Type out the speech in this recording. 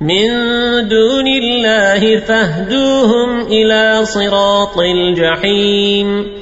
من دون الله فاهدوهم إلى صراط الجحيم.